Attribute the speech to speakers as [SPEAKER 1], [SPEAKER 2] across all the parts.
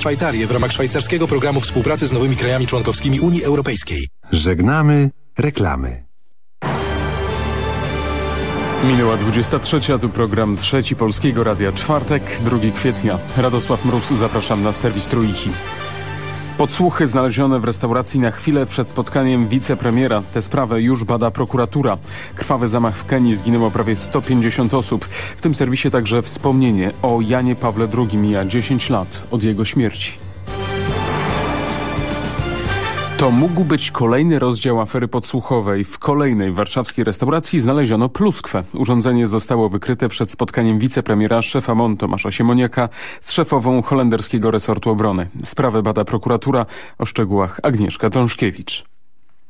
[SPEAKER 1] Szwajcarię w ramach szwajcarskiego programu współpracy z nowymi krajami członkowskimi Unii Europejskiej.
[SPEAKER 2] Żegnamy reklamy.
[SPEAKER 3] Minęła 23, tu program trzeci Polskiego Radia Czwartek, 2 kwietnia. Radosław Mróz, zapraszam na serwis Trójki. Podsłuchy znalezione w restauracji na chwilę przed spotkaniem wicepremiera. Tę sprawę już bada prokuratura. Krwawy zamach w Kenii zginęło prawie 150 osób. W tym serwisie także wspomnienie o Janie Pawle II mija 10 lat od jego śmierci. To mógł być kolejny rozdział afery podsłuchowej. W kolejnej warszawskiej restauracji znaleziono pluskwę. Urządzenie zostało wykryte przed spotkaniem wicepremiera szefa MON Tomasza Siemoniaka z szefową holenderskiego resortu obrony. Sprawę bada prokuratura. O szczegółach Agnieszka Drążkiewicz.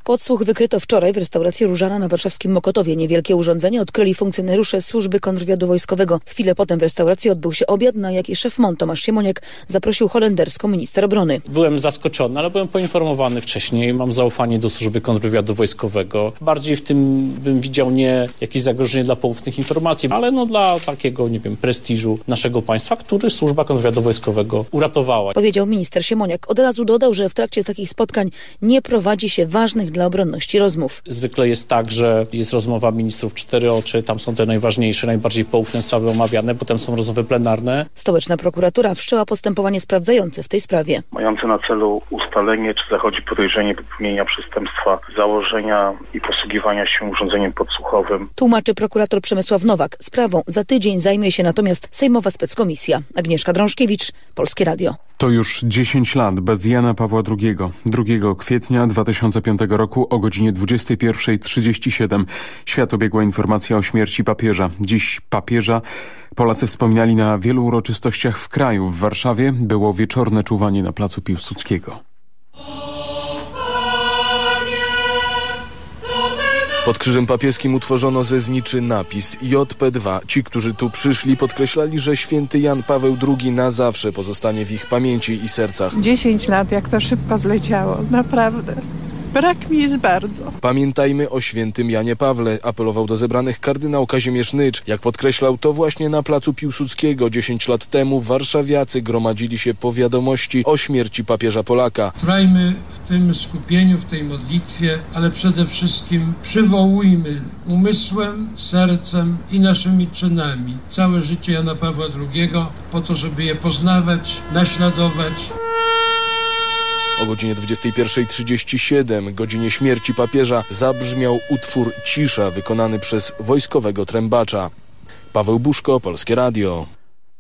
[SPEAKER 4] Podsłuch wykryto wczoraj w restauracji Różana na warszawskim Mokotowie. Niewielkie urządzenie odkryli funkcjonariusze służby kontrwywiadu wojskowego. Chwilę potem w restauracji odbył się obiad, na jaki szef MON Tomasz Siemoniak zaprosił holenderską minister obrony.
[SPEAKER 5] Byłem zaskoczony, ale byłem poinformowany wcześniej. Mam zaufanie do służby kontrwywiadu wojskowego. Bardziej w tym bym widział nie jakieś zagrożenie dla poufnych informacji, ale no dla takiego, nie wiem, prestiżu naszego państwa, który służba kontrwywiadu wojskowego uratowała.
[SPEAKER 4] Powiedział minister Siemoniak. Od razu dodał, że w trakcie takich spotkań nie prowadzi się ważnych dla obronności rozmów.
[SPEAKER 5] Zwykle jest tak, że jest rozmowa ministrów cztery oczy, tam są te najważniejsze, najbardziej poufne sprawy omawiane, potem są rozmowy plenarne.
[SPEAKER 4] Stołeczna prokuratura wszczęła postępowanie sprawdzające w tej sprawie.
[SPEAKER 6] Mające na celu ustalenie, czy zachodzi podejrzenie popełnienia przestępstwa, założenia i posługiwania się urządzeniem podsłuchowym.
[SPEAKER 4] Tłumaczy prokurator Przemysław Nowak. Sprawą za tydzień zajmie się natomiast Sejmowa Speckomisja. Agnieszka Drążkiewicz, Polskie Radio.
[SPEAKER 3] To już 10 lat bez Jana Pawła II. 2 kwietnia 2005 roku o godzinie 21.37 świat obiegła informacja o śmierci papieża. Dziś papieża Polacy wspominali na wielu uroczystościach w kraju. W Warszawie było wieczorne czuwanie na placu Piłsudskiego.
[SPEAKER 7] Pod krzyżem papieskim utworzono ze zniczy napis JP2. Ci, którzy tu przyszli, podkreślali, że święty Jan Paweł II na zawsze pozostanie w ich pamięci i sercach.
[SPEAKER 8] 10 lat, jak to szybko zleciało, naprawdę. Brak mi jest bardzo.
[SPEAKER 7] Pamiętajmy o świętym Janie Pawle, apelował do zebranych kardynał Kazimierz Nycz. Jak podkreślał, to właśnie na placu Piłsudskiego 10 lat temu warszawiacy gromadzili się po wiadomości o śmierci papieża Polaka.
[SPEAKER 9] Trwajmy w tym skupieniu, w tej modlitwie, ale przede wszystkim przywołujmy umysłem, sercem i naszymi czynami całe życie Jana Pawła II po to, żeby je poznawać, naśladować.
[SPEAKER 7] O godzinie 21.37, godzinie śmierci papieża, zabrzmiał utwór Cisza wykonany przez wojskowego trębacza. Paweł Buszko, Polskie Radio.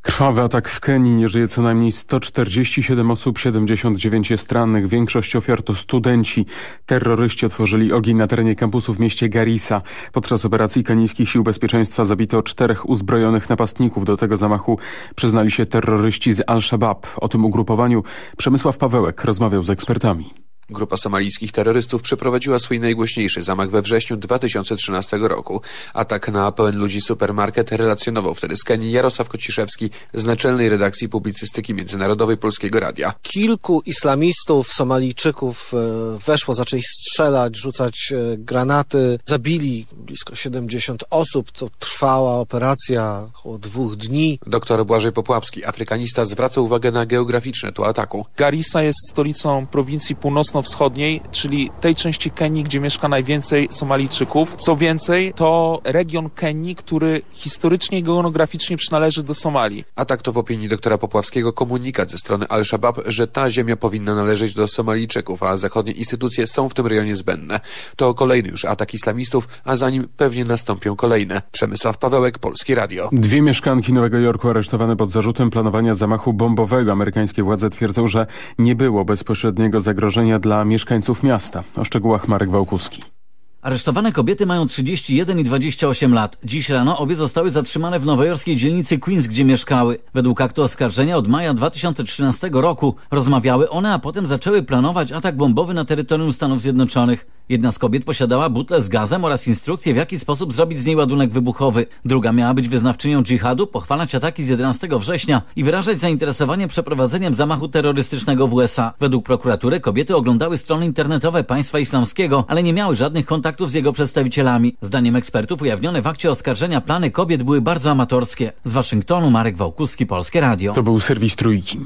[SPEAKER 3] Krwawy atak w Kenii. Nie żyje co najmniej 147 osób, 79 jest rannych. Większość ofiar to studenci. Terroryści otworzyli ogień na terenie kampusu w mieście Garissa. Podczas operacji kenijskich sił bezpieczeństwa zabito czterech uzbrojonych napastników. Do tego zamachu przyznali się terroryści z Al-Shabaab. O tym ugrupowaniu Przemysław Pawełek rozmawiał z ekspertami.
[SPEAKER 10] Grupa somalijskich terrorystów przeprowadziła swój najgłośniejszy zamach we wrześniu 2013 roku. Atak na pełen ludzi supermarket relacjonował wtedy z Kenii Jarosław Kociszewski z Naczelnej Redakcji Publicystyki Międzynarodowej Polskiego Radia.
[SPEAKER 11] Kilku islamistów, Somalijczyków e, weszło, zaczęli strzelać, rzucać e, granaty. Zabili blisko 70 osób. To trwała operacja około dwóch dni.
[SPEAKER 10] Doktor Błażej Popławski, afrykanista, zwraca uwagę na geograficzne tło ataku.
[SPEAKER 12] Garissa jest stolicą prowincji północno północno-wschodniej, czyli tej części Kenii, gdzie mieszka najwięcej Somalijczyków. Co więcej, to region Kenii, który historycznie i geograficznie przynależy do Somalii.
[SPEAKER 10] Atak to w opinii doktora Popławskiego komunikat ze strony Al-Shabaab, że ta ziemia powinna należeć do Somalijczyków, a zachodnie instytucje są w tym rejonie zbędne. To kolejny już atak islamistów, a za nim pewnie nastąpią kolejne. Przemysław Pawełek, Polskie Radio.
[SPEAKER 3] Dwie mieszkanki Nowego Jorku aresztowane pod zarzutem planowania zamachu bombowego. Amerykańskie władze twierdzą, że nie było bezpośredniego zagrożenia dla mieszkańców miasta. O szczegółach Marek Wałkuski.
[SPEAKER 13] Aresztowane kobiety mają 31 i 28 lat. Dziś rano obie zostały zatrzymane w nowojorskiej dzielnicy Queens, gdzie mieszkały. Według aktu oskarżenia od maja 2013 roku rozmawiały one, a potem zaczęły planować atak bombowy na terytorium Stanów Zjednoczonych. Jedna z kobiet posiadała butlę z gazem oraz instrukcję, w jaki sposób zrobić z niej ładunek wybuchowy. Druga miała być wyznawczynią dżihadu, pochwalać ataki z 11 września i wyrażać zainteresowanie przeprowadzeniem zamachu terrorystycznego w USA. Według prokuratury kobiety oglądały strony internetowe państwa islamskiego, ale nie miały żadnych kontaktów z jego przedstawicielami. Zdaniem ekspertów ujawnione w akcie oskarżenia plany kobiet były bardzo amatorskie. Z Waszyngtonu Marek Wałkuski, Polskie Radio.
[SPEAKER 3] To był serwis Trójki.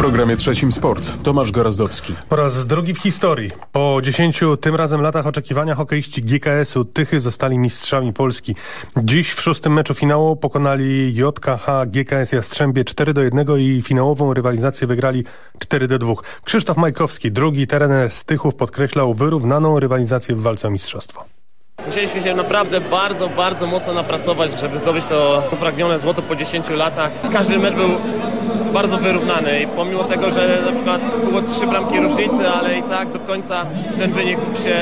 [SPEAKER 3] Programie trzecim sport. Tomasz Gorazdowski.
[SPEAKER 14] Po raz drugi w historii. Po dziesięciu tym razem latach oczekiwania hokeiści GKS-u Tychy zostali mistrzami Polski. Dziś w szóstym meczu finału pokonali JKH GKS Jastrzębie 4 do 1 i finałową rywalizację wygrali 4 do 2. Krzysztof Majkowski, drugi trener z Tychów podkreślał wyrównaną rywalizację w walce o mistrzostwo.
[SPEAKER 15] Musieliśmy się naprawdę bardzo, bardzo mocno napracować, żeby zdobyć to upragnione złoto po 10 latach. Każdy mecz był bardzo wyrównany i pomimo tego, że na przykład było trzy bramki różnicy, ale i tak do końca ten wynik mógł się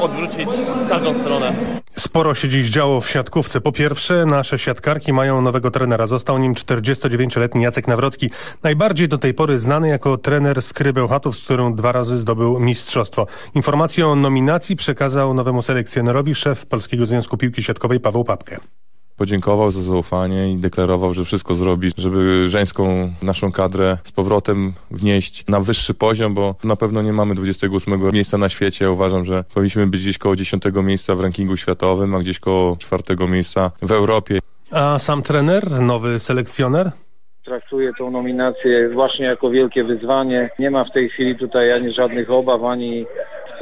[SPEAKER 15] odwrócić w każdą stronę.
[SPEAKER 14] Sporo się dziś działo w siatkówce. Po pierwsze, nasze siatkarki mają nowego trenera. Został nim 49-letni Jacek Nawrocki. Najbardziej do tej pory znany jako trener z Krybełchatów, z którym dwa razy zdobył mistrzostwo. Informację o nominacji przekazał nowemu selekcjonerowi szef Polskiego Związku Piłki Siatkowej Paweł Papkę
[SPEAKER 16] podziękował za zaufanie i deklarował, że wszystko zrobi, żeby żeńską naszą kadrę z powrotem wnieść na wyższy poziom, bo na pewno nie mamy 28 miejsca na świecie. Uważam, że powinniśmy być gdzieś koło 10 miejsca w rankingu światowym, a gdzieś koło 4 miejsca w Europie.
[SPEAKER 14] A sam trener, nowy selekcjoner?
[SPEAKER 17] Traktuję tą nominację właśnie jako wielkie wyzwanie. Nie ma w tej chwili tutaj ani żadnych obaw, ani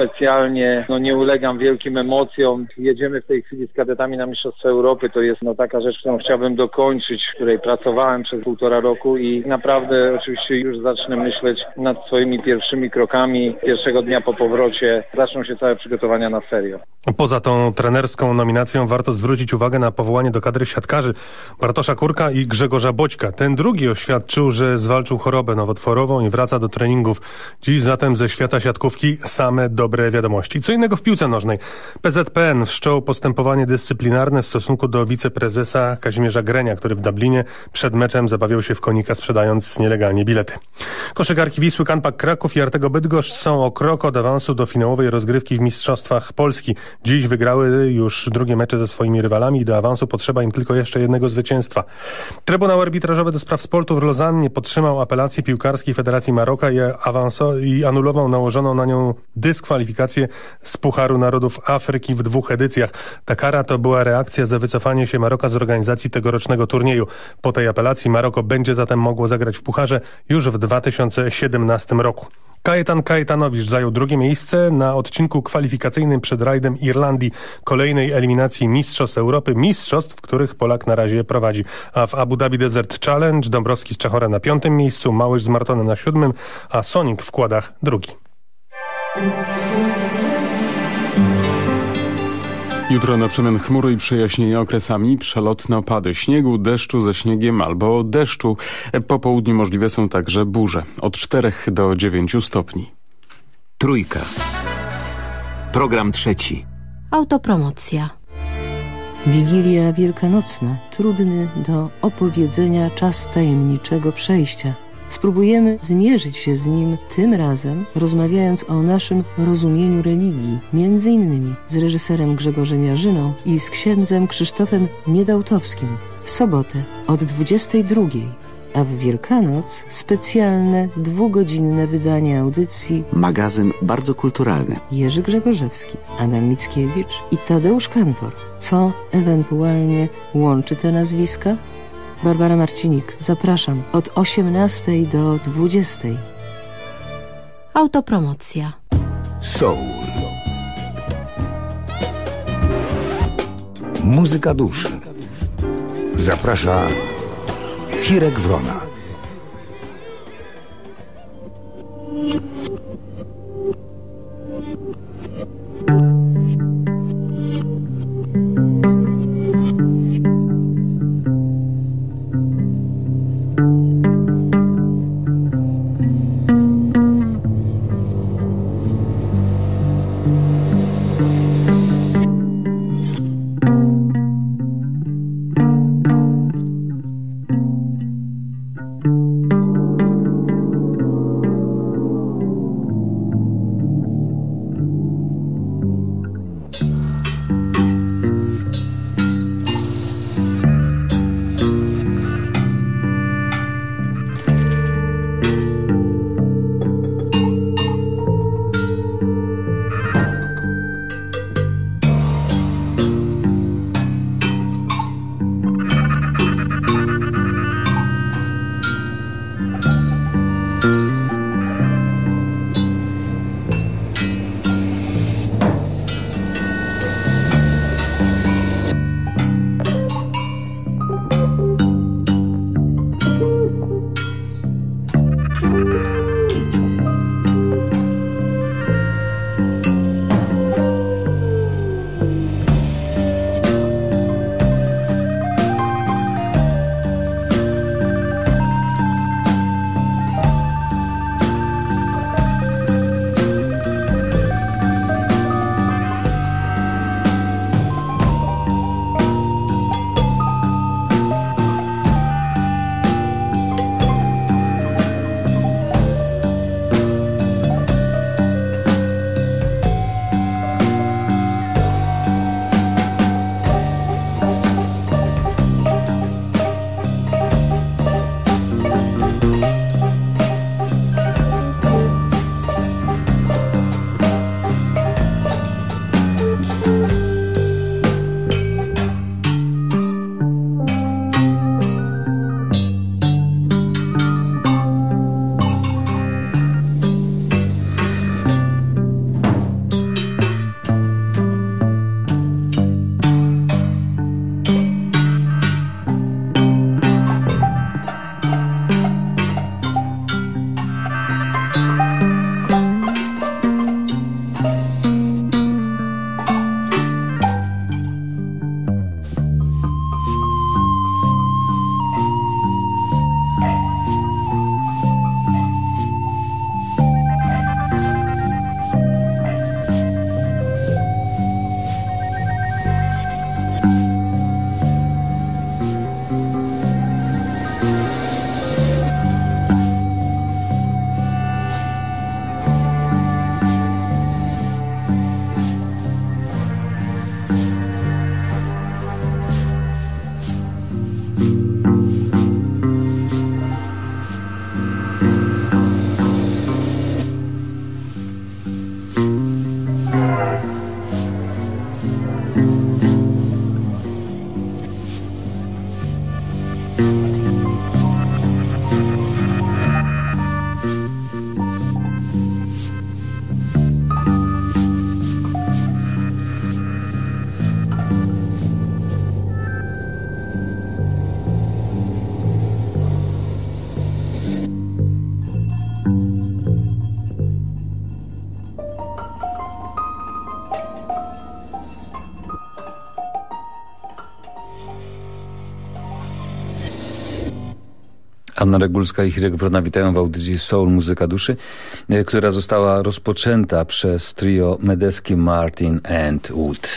[SPEAKER 17] specjalnie no, nie ulegam wielkim emocjom. Jedziemy w tej chwili z kadetami na Mistrzostwa Europy. To jest no, taka rzecz, którą chciałbym dokończyć, w której pracowałem przez półtora roku i naprawdę oczywiście już zacznę myśleć nad swoimi pierwszymi krokami. Pierwszego dnia po powrocie zaczną się całe przygotowania na serio.
[SPEAKER 14] Poza tą trenerską nominacją warto zwrócić uwagę na powołanie do kadry siatkarzy Bartosza Kurka i Grzegorza Boćka. Ten drugi oświadczył, że zwalczył chorobę nowotworową i wraca do treningów. Dziś zatem ze świata siatkówki same dobre wiadomości. Co innego w piłce nożnej. PZPN wszczął postępowanie dyscyplinarne w stosunku do wiceprezesa Kazimierza Grenia, który w Dublinie przed meczem zabawiał się w konika sprzedając nielegalnie bilety. Koszykarki Wisły Kanpak Kraków i Artego Bydgoszcz są o krok od awansu do finałowej rozgrywki w Mistrzostwach Polski. Dziś wygrały już drugie mecze ze swoimi rywalami i do awansu potrzeba im tylko jeszcze jednego zwycięstwa. Trybunał Arbitrażowy do Spraw Sportu w Lozannie podtrzymał apelację piłkarskiej Federacji Maroka i, i anulował nałożoną na nią dyskwalifikację z Pucharu Narodów Afryki w dwóch edycjach. Ta kara to była reakcja za wycofanie się Maroka z organizacji tegorocznego turnieju. Po tej apelacji Maroko będzie zatem mogło zagrać w Pucharze już w 2017 roku. Kajetan Kajetanowicz zajął drugie miejsce na odcinku kwalifikacyjnym przed rajdem Irlandii, kolejnej eliminacji Mistrzostw Europy, mistrzostw, w których Polak na razie prowadzi. A w Abu Dhabi Desert Challenge Dąbrowski z Czechora na piątym miejscu, Małysz z Martonem na siódmym, a Sonik w kładach drugi.
[SPEAKER 3] Jutro na przemian chmury i przejaśnienia okresami przelotne opady śniegu, deszczu ze śniegiem albo deszczu. Po południu możliwe są także burze od 4 do 9 stopni.
[SPEAKER 18] Trójka. Program trzeci.
[SPEAKER 19] Autopromocja. Wigilia Wielkanocna. Trudny do opowiedzenia czas tajemniczego przejścia. Spróbujemy zmierzyć się z nim tym razem, rozmawiając o naszym rozumieniu religii, między innymi z reżyserem Grzegorzem Jarzyną i z księdzem Krzysztofem Niedałtowskim w sobotę od 22 a w Wielkanoc specjalne dwugodzinne wydanie audycji
[SPEAKER 18] Magazyn bardzo kulturalny
[SPEAKER 19] Jerzy Grzegorzewski, Adam Mickiewicz i Tadeusz Kantor. Co ewentualnie łączy te nazwiska? Barbara Marcinik. Zapraszam od 18 do 20. Autopromocja.
[SPEAKER 18] Soul. Muzyka duszy. Zaprasza Hirek Wrona.
[SPEAKER 20] Anna Regulska i Hirek Wrona witają w audycji Soul Muzyka Duszy, e, która została rozpoczęta przez trio Medeski, Martin and Wood.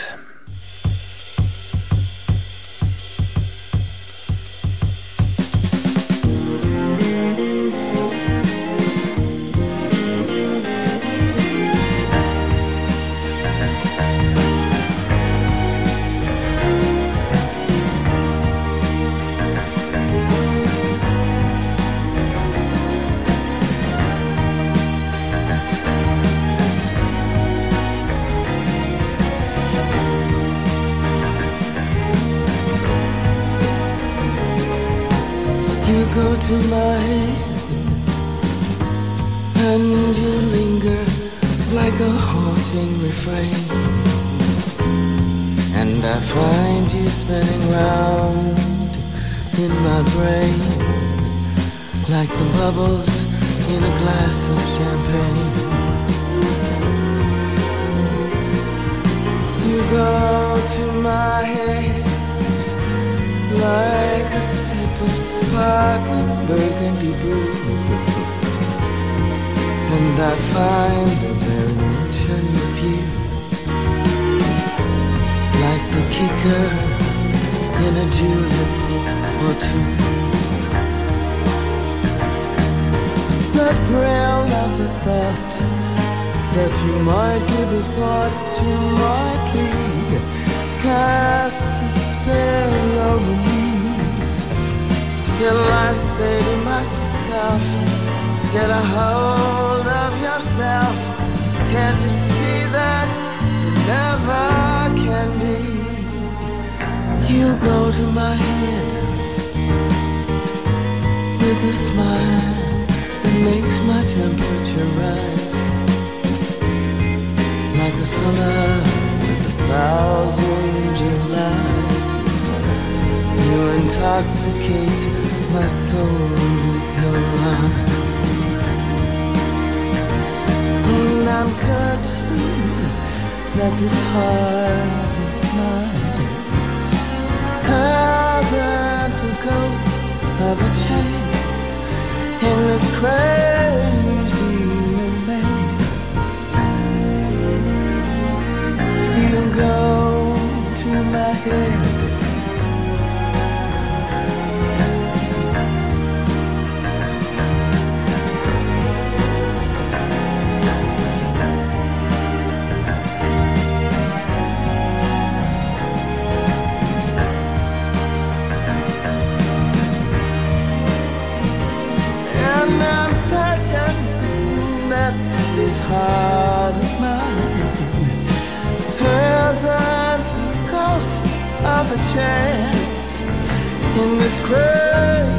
[SPEAKER 20] with a smile that makes my temperature rise. Like a summer with a thousand Julys, you intoxicate my soul with your eyes. And I'm certain that this heart of mine hasn't a ghost of a change in this crazy. heart of mine Hasn't a ghost of a chance. In this crazy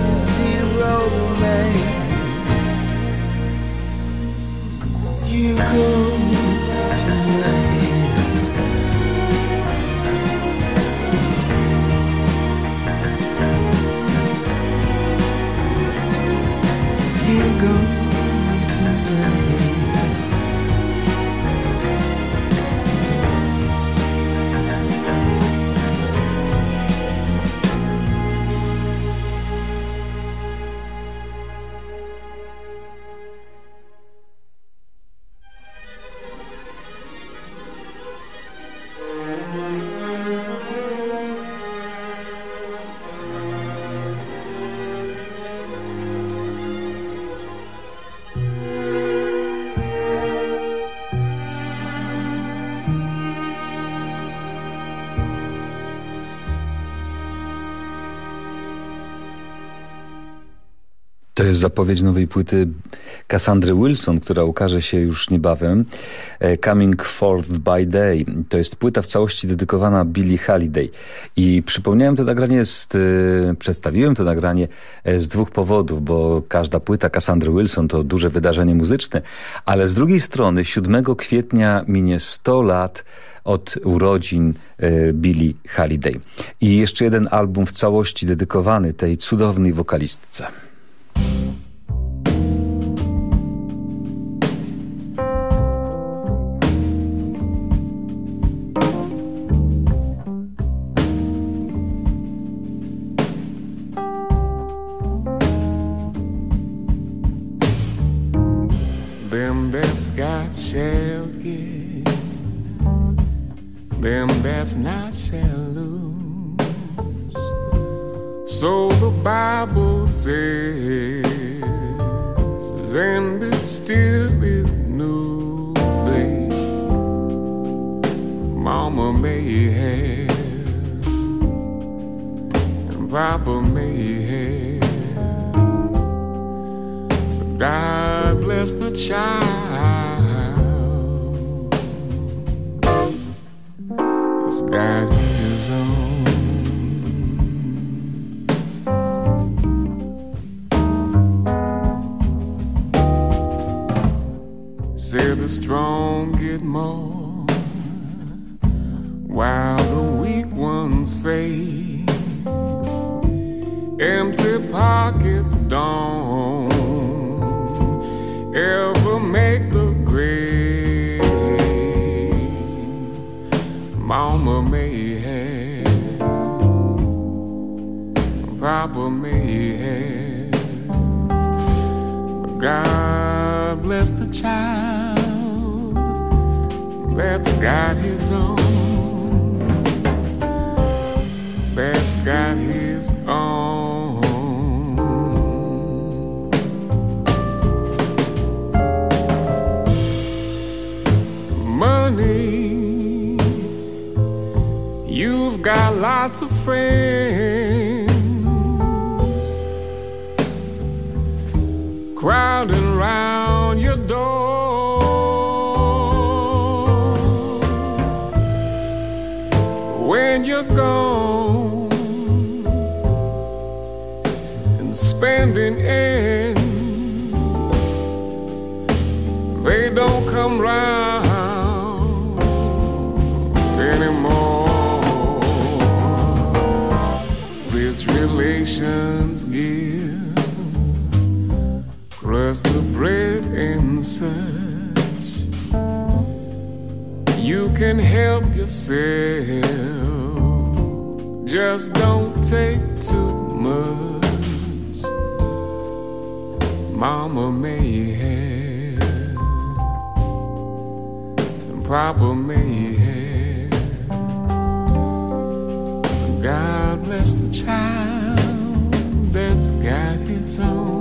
[SPEAKER 21] To jest zapowiedź nowej płyty Cassandry Wilson, która ukaże się już niebawem. E, Coming Forth by Day. To jest płyta w całości dedykowana Billie Holiday. I przypomniałem to nagranie, z, e, przedstawiłem to nagranie e, z dwóch powodów, bo każda płyta Cassandry Wilson to duże wydarzenie muzyczne, ale z drugiej strony 7 kwietnia minie 100 lat od urodzin Billie Holiday. I jeszcze jeden album w całości dedykowany tej cudownej wokalistce.
[SPEAKER 22] The strong get more while the weak ones fade. Empty pockets don't ever make the Mama may have, Papa may have, God bless the child that's got his own, that's got his own. Money, you've got lots of friends crowding around your door. Such. You can help yourself, just don't take too much. Mama may have, and Papa may have. God bless the child that's got his own.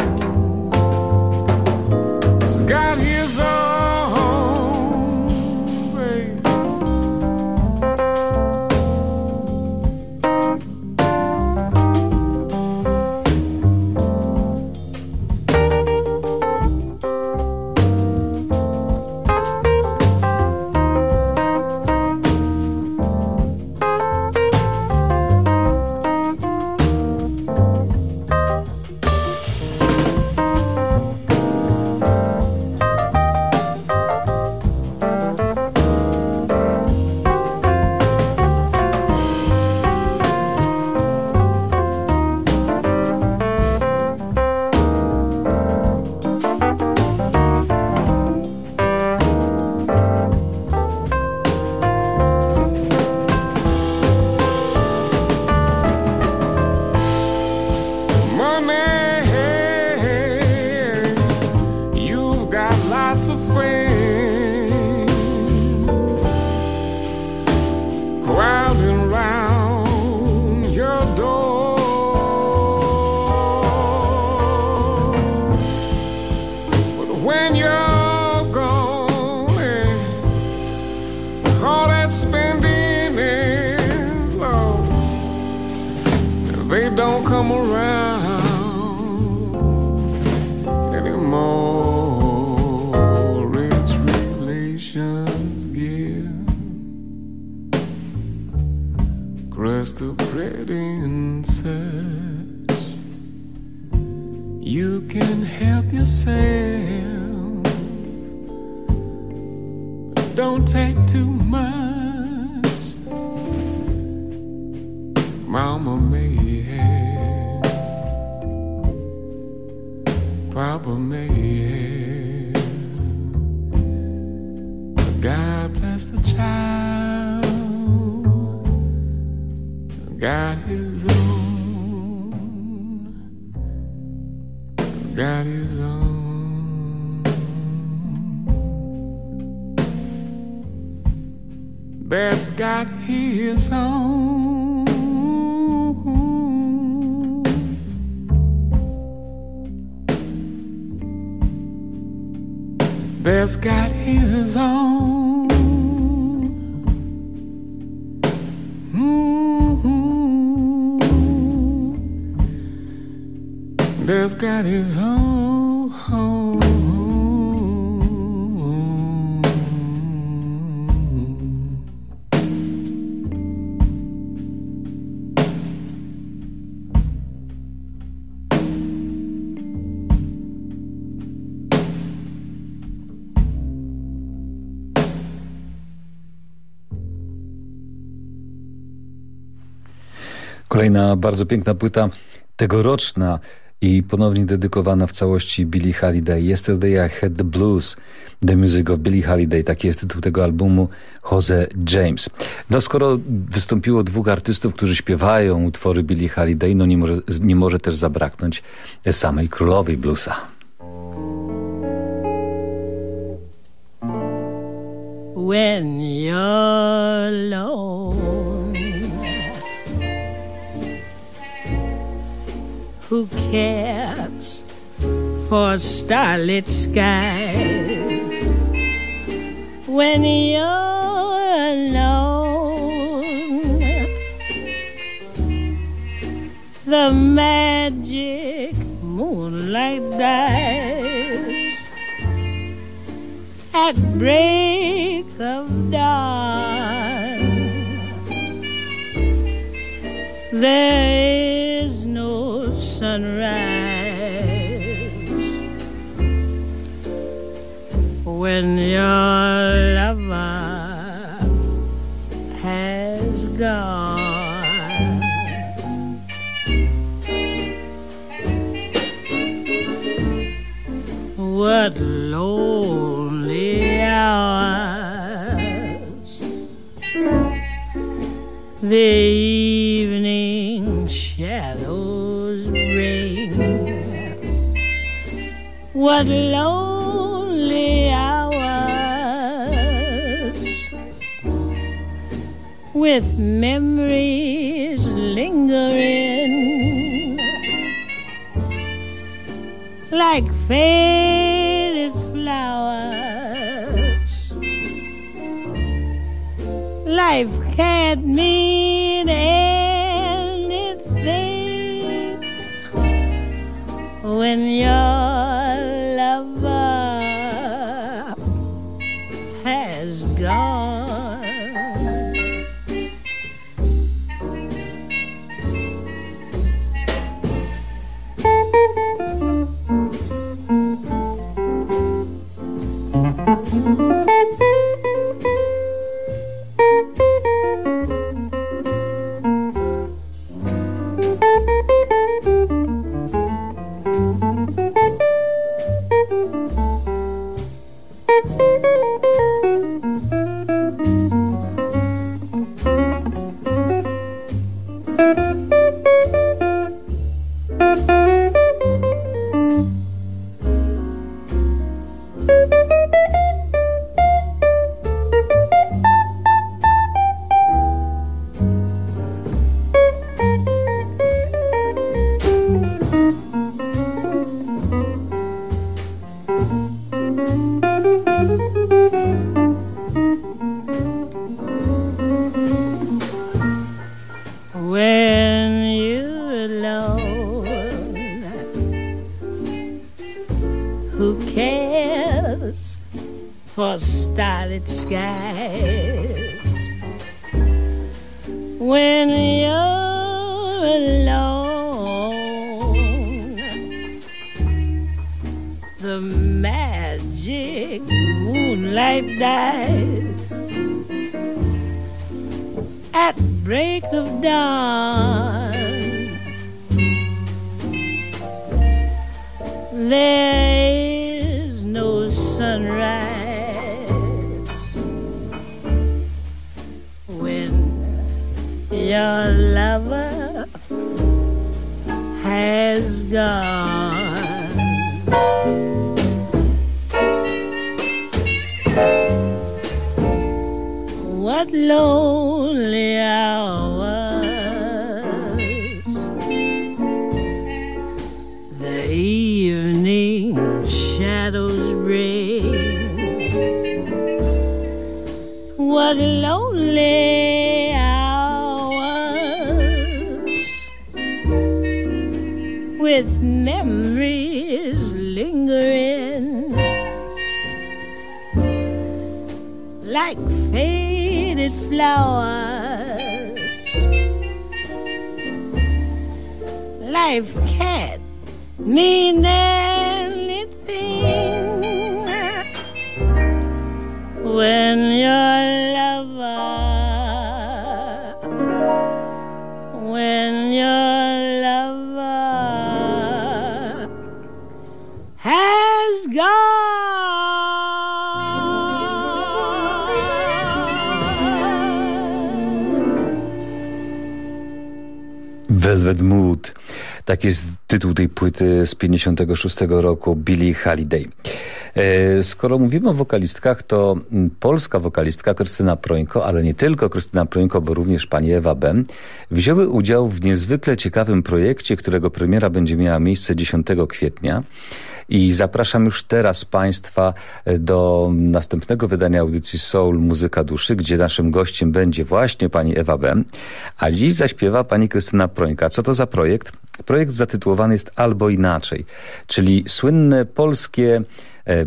[SPEAKER 22] You can help yourself, but don't take too much. Mama may have, Papa may have. But God bless the child. He's got own. Got his own. That's got his own. That's got his own. That's got his own.
[SPEAKER 21] Kolejna bardzo piękna płyta, tegoroczna i ponownie dedykowana w całości Billie Holiday. Yesterday I Had the Blues, The Music of Billie Holiday. Taki jest tytuł tego albumu Jose James. No skoro wystąpiło dwóch artystów, którzy śpiewają utwory Billie Holiday, no nie może, nie może też zabraknąć samej królowej bluesa.
[SPEAKER 23] When you're alone Who cares for starlit skies when you're alone? The magic moonlight dies at break of dawn. There sunrise when your lover has gone. What lonely hours the What lonely hours with memories lingering like faded flowers. Life can't mean What lonely hours flowers. Life can't mean anything
[SPEAKER 21] Velvet Mood. Tak jest tytuł tej płyty z 56 roku Billie Holiday. E, skoro mówimy o wokalistkach, to polska wokalistka Krystyna Prońko, ale nie tylko Krystyna Prońko, bo również pani Ewa Bem, wzięły udział w niezwykle ciekawym projekcie, którego premiera będzie miała miejsce 10 kwietnia. I zapraszam już teraz Państwa e, do następnego wydania audycji Soul Muzyka Duszy, gdzie naszym gościem będzie właśnie pani Ewa Bem, a dziś zaśpiewa pani Krystyna Prońka. Co to za projekt? Projekt zatytułowany jest Albo Inaczej, czyli słynne polskie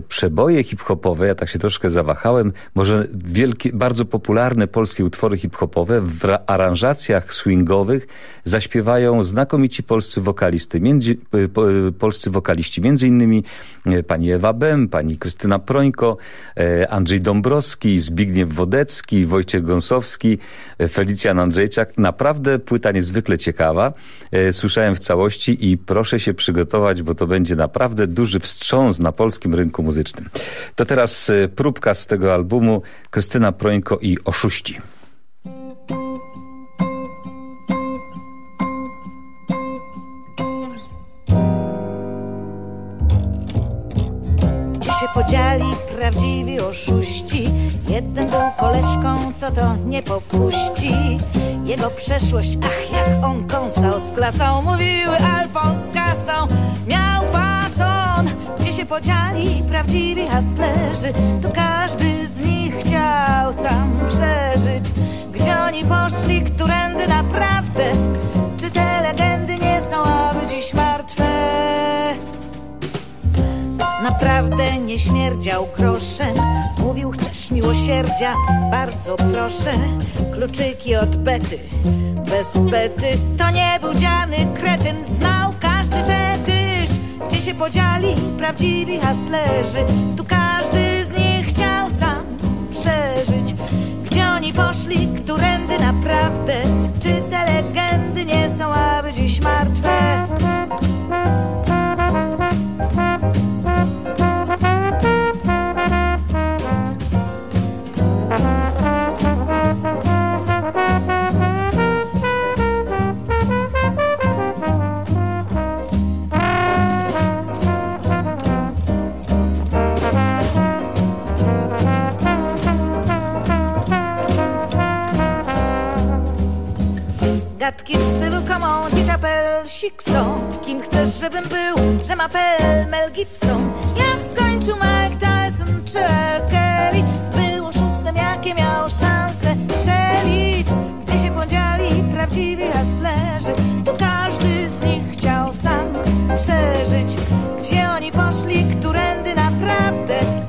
[SPEAKER 21] przeboje hip-hopowe, ja tak się troszkę zawahałem, może wielkie, bardzo popularne polskie utwory hip-hopowe w aranżacjach swingowych zaśpiewają znakomici polscy wokalisty, między, e, e, polscy wokaliści, między innymi pani Ewa Bem, pani Krystyna Prońko, Andrzej Dąbrowski, Zbigniew Wodecki, Wojciech Gąsowski, Felicjan Andrzejczak. Naprawdę płyta niezwykle ciekawa. Słyszałem w całości i proszę się przygotować, bo to będzie naprawdę duży wstrząs na polskim rynku muzycznym. To teraz próbka z tego albumu Krystyna Prońko i Oszuści.
[SPEAKER 24] Gdzie się podzieli prawdziwi oszuści? Jeden był koleżką, co to nie popuści. Jego przeszłość, ach jak on kąsał z klasą, mówiły Alfons kasą, miał fason. Się podzieli prawdziwi hastlerzy? Tu każdy z nich chciał sam przeżyć. Gdzie oni poszli, którędy naprawdę? Czy te legendy nie są aby dziś martwe? Naprawdę nie śmierdział groszem Mówił chcesz miłosierdzia, bardzo proszę Kluczyki od bety, bez bety To nie był dziany kretyn, znał każdy fetysz Gdzie się podzieli prawdziwi haslerzy Tu każdy z nich chciał sam przeżyć. Gdzie oni poszli, którędy naprawdę? Czy te legendy nie są aby dziś martwe? Gadki w stylu come on, ditapel, sikso Kim chcesz, żebym był, że ma pel Mel Gibson. Jak skończył Mike Tyson czy. Kelly? Było szóstym, jakie miał szanse przelicz Gdzie się podzieli prawdziwi hustlerzy? Tu każdy z nich chciał sam przeżyć. Gdzie oni poszli, którędy? Naprawdę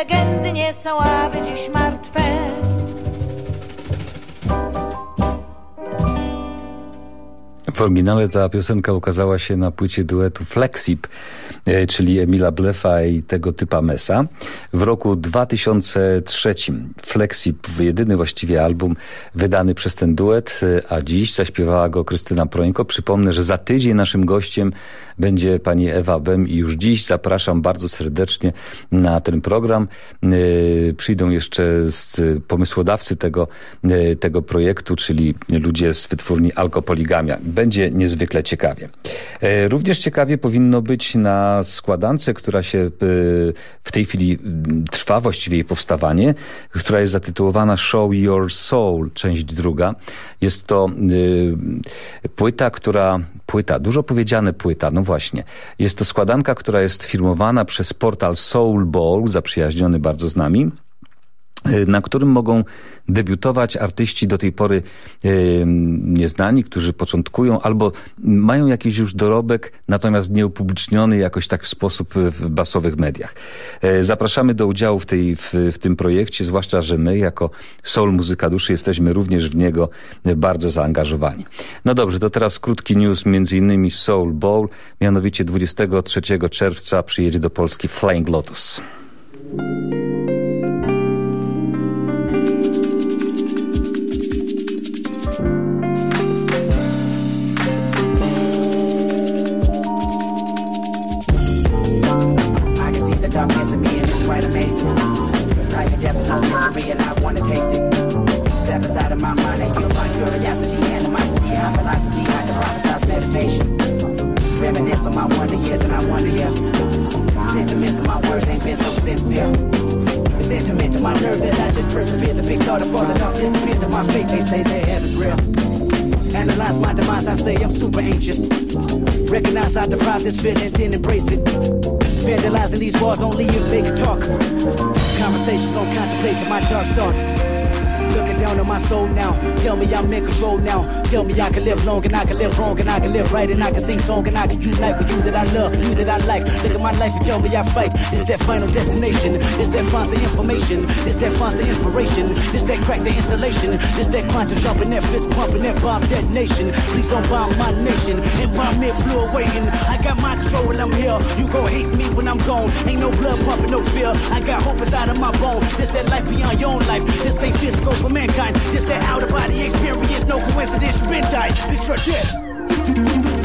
[SPEAKER 24] legendy nie są aby dziś martwe?
[SPEAKER 21] W oryginale ta piosenka ukazała się na płycie duetu Flexip, czyli Emila Blefa i tego typa Mesa. W roku 2003 Flexip, jedyny właściwie album wydany przez ten duet, e, a dziś zaśpiewała go Krystyna Prońko. Przypomnę, że za tydzień naszym gościem będzie pani Ewa Bem i już dziś zapraszam bardzo serdecznie na ten program. E, przyjdą jeszcze pomysłodawcy tego, tego projektu, czyli ludzie z wytwórni Alkopoligamia. Będzie niezwykle ciekawie. E, również ciekawie powinno być na składance, która się e, w tej chwili trwa, właściwie jej powstawanie, która jest zatytułowana Show Your Soul, część druga. Jest to e, płyta, która płyta, dużo powiedziane płyta, no właśnie. Jest to składanka, która jest firmowana przez portal Soul Ball, zaprzyjaźniony bardzo z nami na którym mogą debiutować artyści do tej pory e, nieznani, którzy początkują albo mają jakiś już dorobek, natomiast nieupubliczniony jakoś tak w sposób w basowych mediach. Zapraszamy do udziału w, tej, w, w tym projekcie, zwłaszcza, że my jako Soul Muzyka Duszy jesteśmy również w niego bardzo zaangażowani. No dobrze, to teraz krótki news między innymi Soul Bowl, mianowicie 23 czerwca przyjedzie do Polski Flying Lotus. Reminisce on my wonder years and I wonder, yeah. Sentiments of my words ain't been so sincere. It's intimate to my nerve that I just persevere. The big thought of falling off disappear to my faith. They say their heaven's real. Analyze my demise, I say I'm super anxious. Recognize I deprive this feeling, then embrace it. Vandalizing these walls only if they can talk. Conversations on contemplate my dark thoughts. Looking down on my soul now. Tell me I'm in control now. Tell me I can live long and I can live wrong and I can live right and I can sing song and I can unite with you that I love, you that I like. Look at my life and tell me I fight. It's that final destination. It's that fancy information. It's that fancy inspiration. It's that crack the installation. It's that quantum jumping, that fist pumping, that bomb detonation. Please don't bomb my nation. Environment fluid waiting. I got my control when I'm here. You gon' hate me when I'm gone. Ain't no blood pumping, no fear. I got hope inside of my bones. This that life beyond your own life. This ain't physical for mankind. It's that out of body experience, no coincidence, You've been died. It's your death.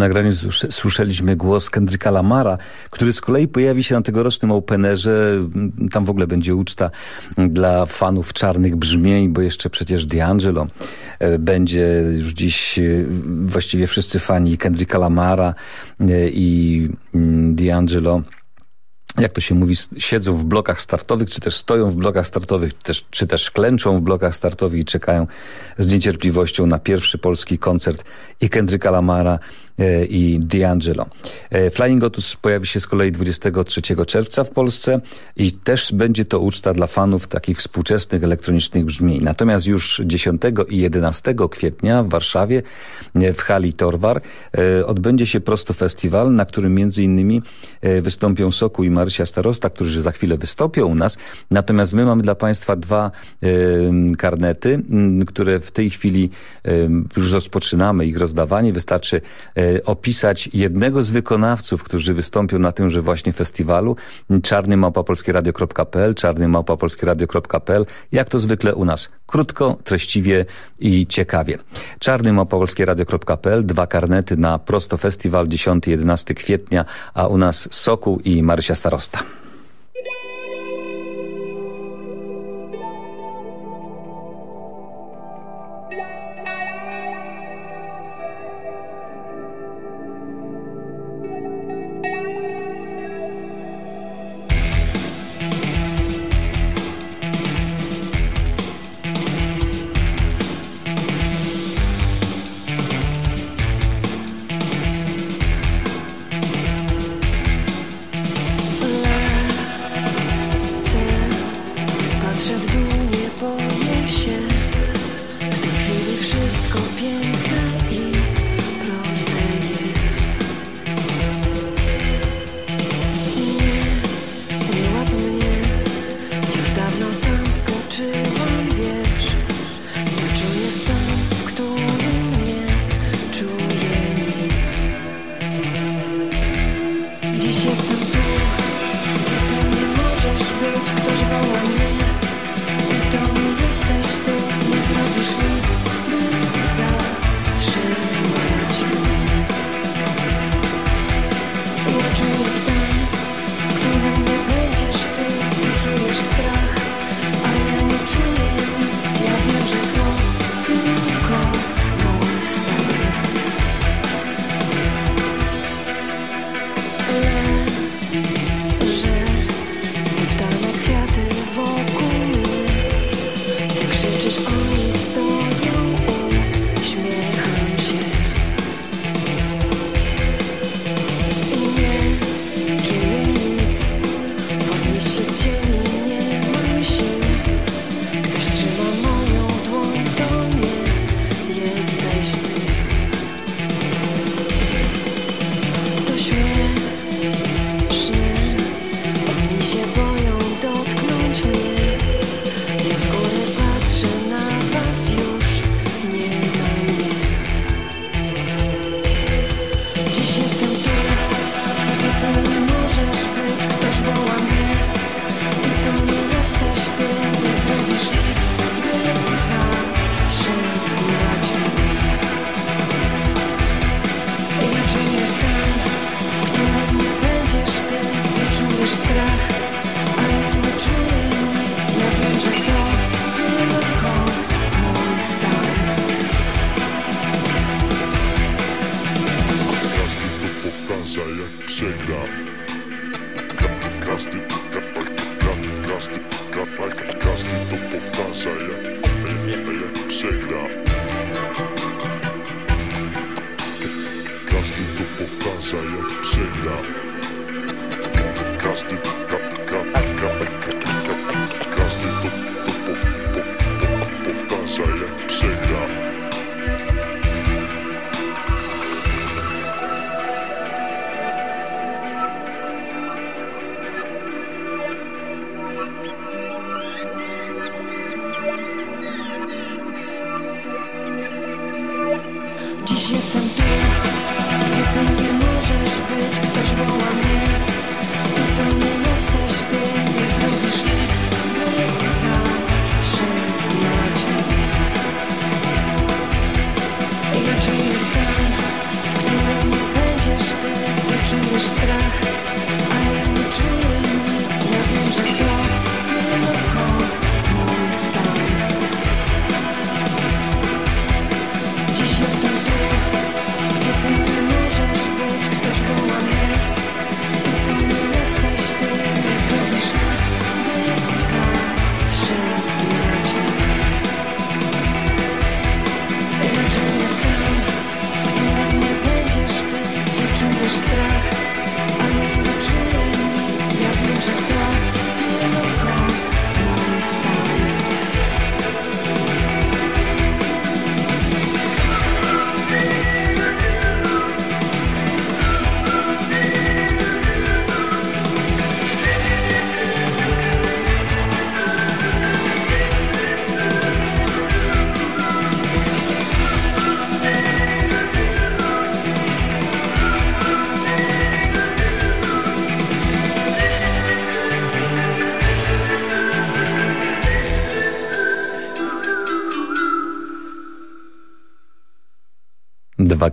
[SPEAKER 25] Nagraniu słyszeliśmy głos Kendricka Lamara, który z kolei pojawi się na tegorocznym Openerze. Tam w ogóle będzie uczta dla fanów czarnych brzmień, bo jeszcze przecież D'Angelo e, będzie już dziś e, właściwie wszyscy fani Kendricka Lamara e, i mm, D'Angelo jak to się mówi, siedzą w blokach startowych, czy też stoją w blokach startowych, czy też, czy też klęczą w blokach startowych i czekają z niecierpliwością na pierwszy polski koncert i Kendricka Lamara i D'Angelo. E, Flying Lotus pojawi się z kolei 23 czerwca w Polsce i też będzie to uczta dla fanów takich współczesnych elektronicznych brzmień. Natomiast już 10 i 11 kwietnia w Warszawie e, w hali Torwar odbędzie się prosto festiwal, na którym między innymi wystąpią Soku i Marysia Starosta, którzy za chwilę wystąpią u nas. Natomiast my mamy dla Państwa dwa karnety, które w tej chwili już rozpoczynamy ich rozdawanie. Wystarczy opisać jednego z wykonawców, którzy wystąpią na tymże właśnie festiwalu. Czarny małpapolskieradio.pl, czarny małpapolskieradio.pl, jak to zwykle u nas. Krótko, treściwie i ciekawie. Czarny małpapolskieradio.pl, dwa karnety na Prosto Festiwal 10-11 kwietnia, a u nas Sokół i Marysia Starosta.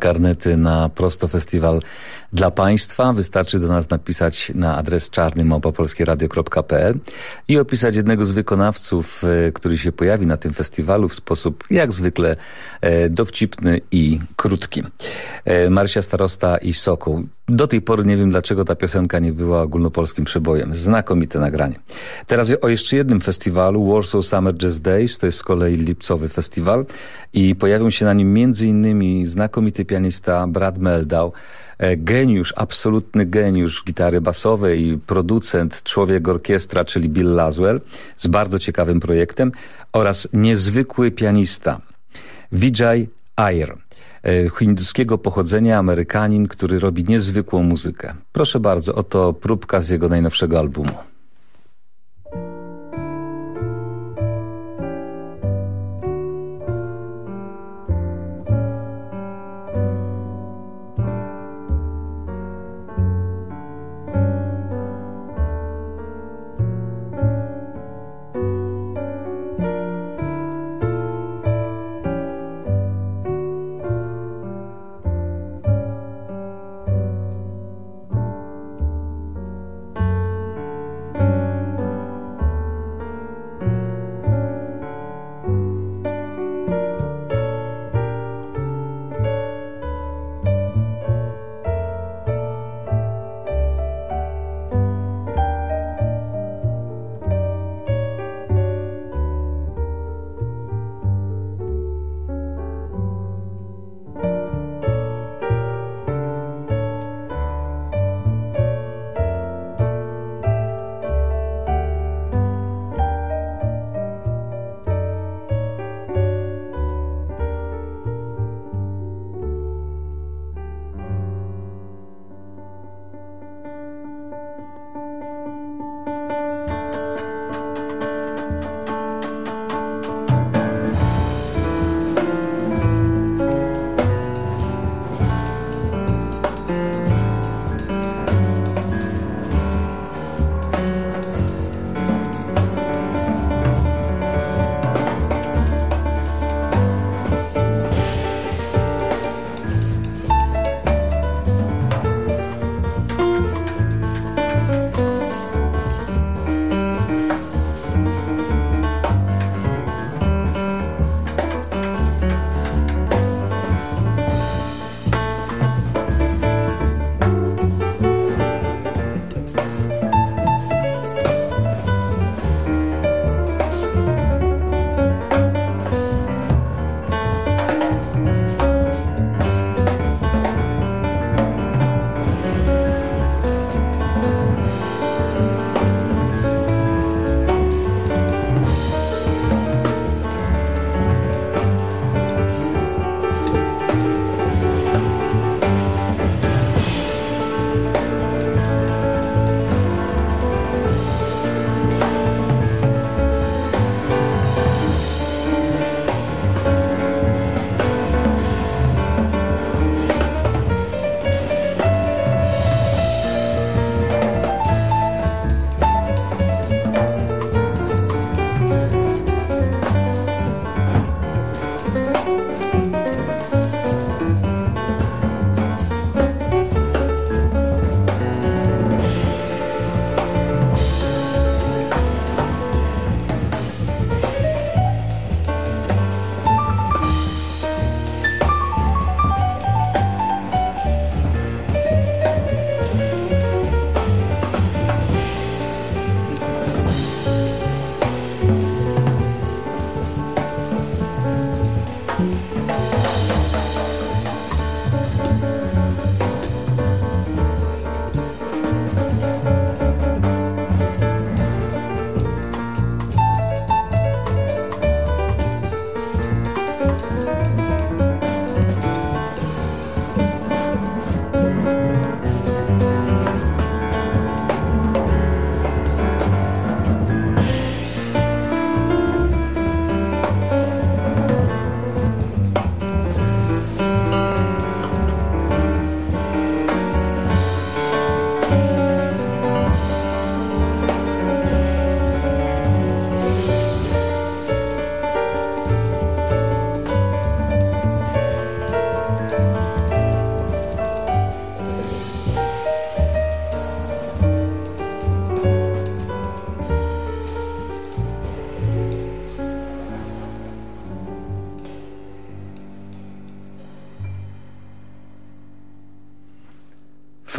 [SPEAKER 21] Karnety na Prosto Festiwal dla Państwa. Wystarczy do nas napisać na adres czarny małpopolskieradio.pl i opisać jednego z wykonawców, e, który się pojawi na tym festiwalu w sposób jak zwykle e, dowcipny i krótki. E, Marysia Starosta i Sokół. Do tej pory nie wiem, dlaczego ta piosenka nie była ogólnopolskim przebojem. Znakomite nagranie. Teraz o jeszcze jednym festiwalu, Warsaw Summer Jazz Days, to jest z kolei lipcowy festiwal i pojawią się na nim innymi znakomity pianista Brad Meldau, geniusz, absolutny geniusz gitary basowej producent, człowiek orkiestra, czyli Bill Laswell z bardzo ciekawym projektem oraz niezwykły pianista Vijay Iyer e, hinduskiego pochodzenia, Amerykanin, który robi niezwykłą muzykę. Proszę bardzo, oto próbka z jego najnowszego albumu.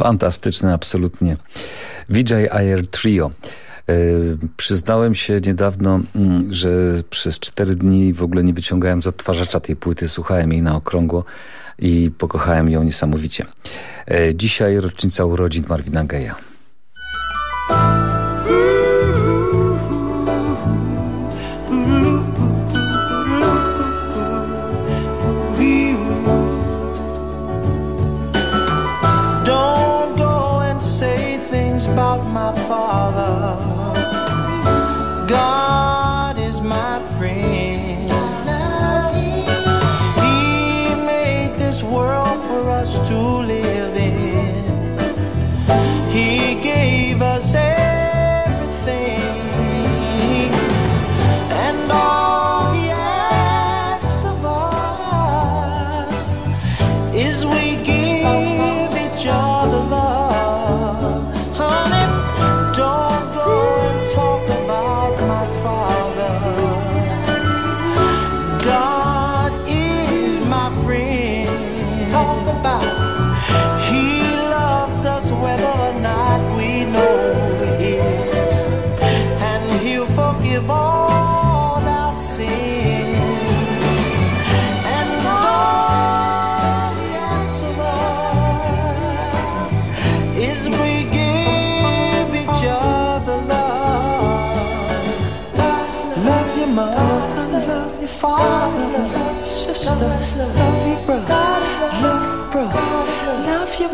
[SPEAKER 21] Fantastyczne, absolutnie. Vijay Ayer Trio. E, przyznałem się niedawno, mm, że przez cztery dni w ogóle nie wyciągałem z odtwarzacza tej płyty, słuchałem jej na okrągło i pokochałem ją niesamowicie. E, dzisiaj rocznica urodzin Marvina
[SPEAKER 26] my father.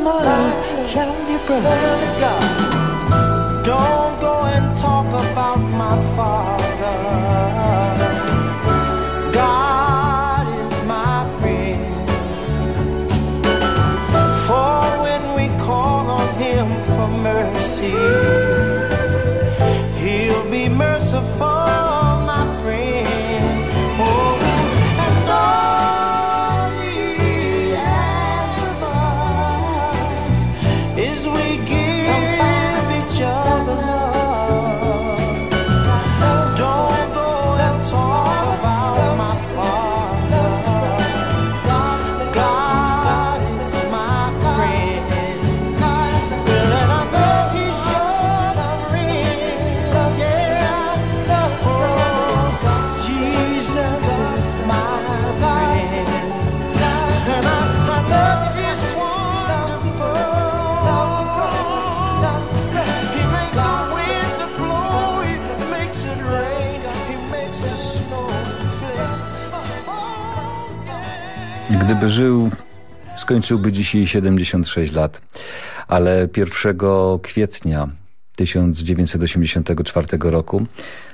[SPEAKER 26] Mama, love, love, love is God.
[SPEAKER 21] Gdyby żył, skończyłby dzisiaj 76 lat, ale 1 kwietnia 1984 roku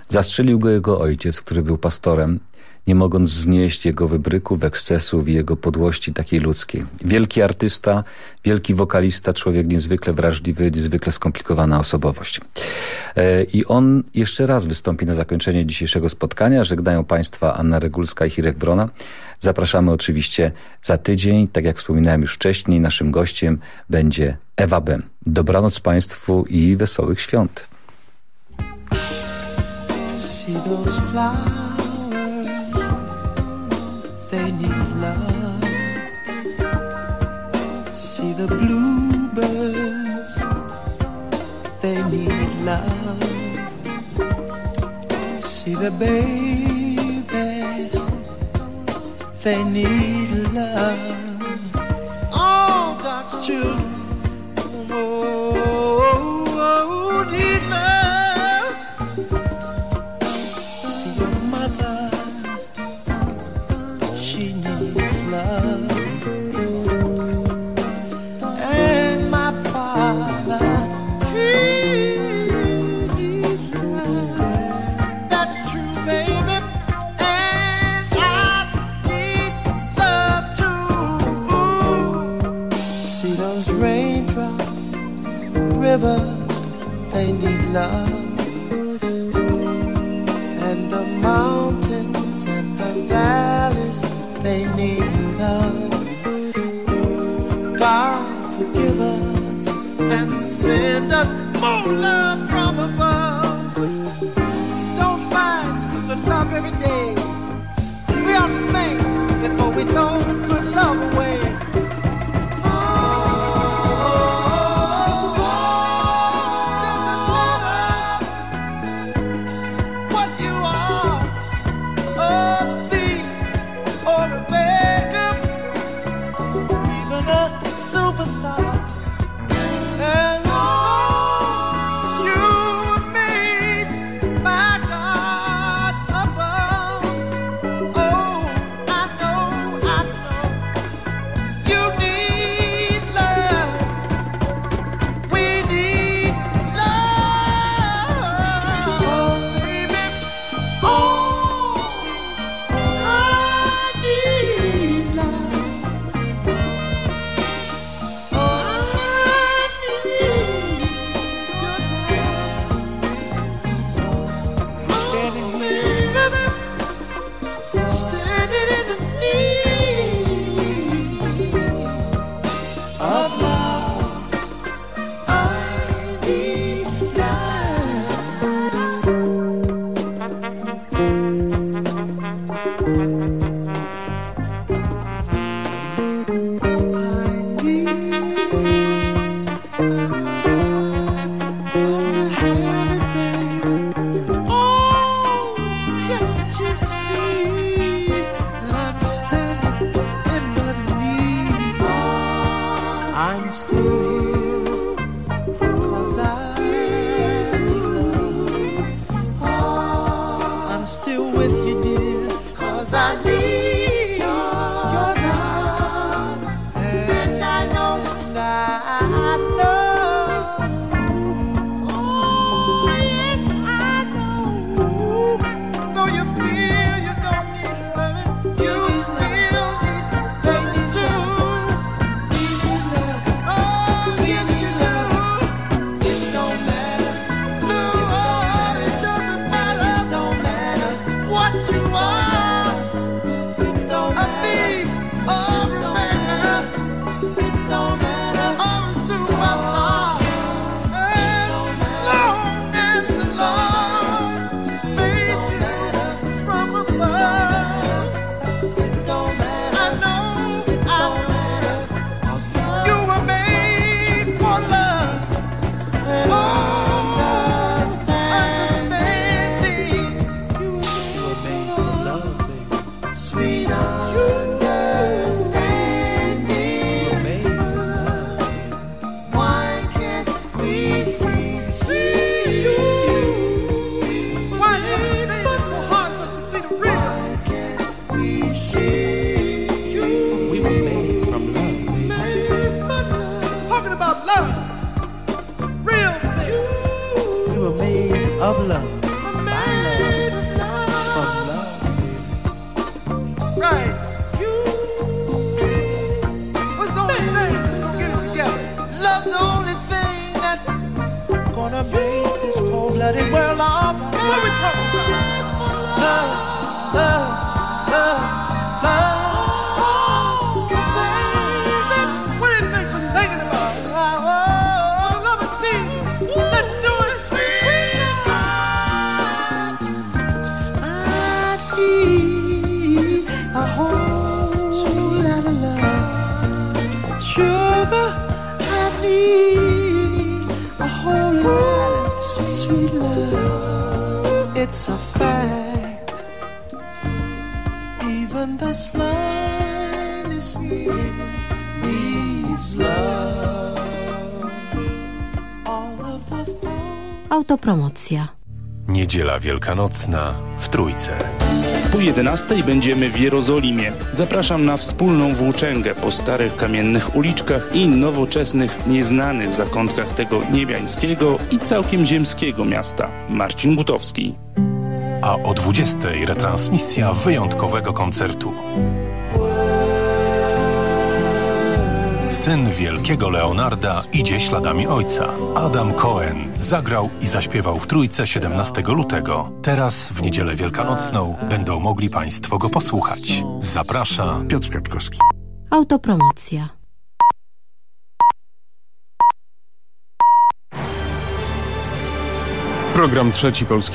[SPEAKER 21] zastrzelił go jego ojciec, który był pastorem nie mogąc znieść jego wybryków, ekscesów i jego podłości takiej ludzkiej. Wielki artysta, wielki wokalista, człowiek niezwykle wrażliwy, niezwykle skomplikowana osobowość. E, I on jeszcze raz wystąpi na zakończenie dzisiejszego spotkania. Żegnają Państwa Anna Regulska i Hirek Brona. Zapraszamy oczywiście za tydzień. Tak jak wspominałem już wcześniej, naszym gościem będzie Ewa B. Dobranoc Państwu i wesołych świąt. See those. The bluebirds, they need love. See the babies, they need love. All God's children, oh,
[SPEAKER 27] Autopromocja.
[SPEAKER 28] Niedziela Wielkanocna w Trójce.
[SPEAKER 29] Po 11 będziemy w Jerozolimie. Zapraszam na wspólną włóczęgę po starych kamiennych uliczkach i nowoczesnych, nieznanych zakątkach tego niebiańskiego i całkiem ziemskiego miasta. Marcin Butowski.
[SPEAKER 28] A o 20 retransmisja wyjątkowego koncertu. Syn wielkiego Leonarda idzie śladami ojca. Adam Cohen zagrał i zaśpiewał w Trójce 17 lutego. Teraz, w niedzielę wielkanocną, będą mogli Państwo go posłuchać. Zaprasza Piotr Kaczkowski.
[SPEAKER 27] Autopromocja.
[SPEAKER 3] Program Trzeci Polskiego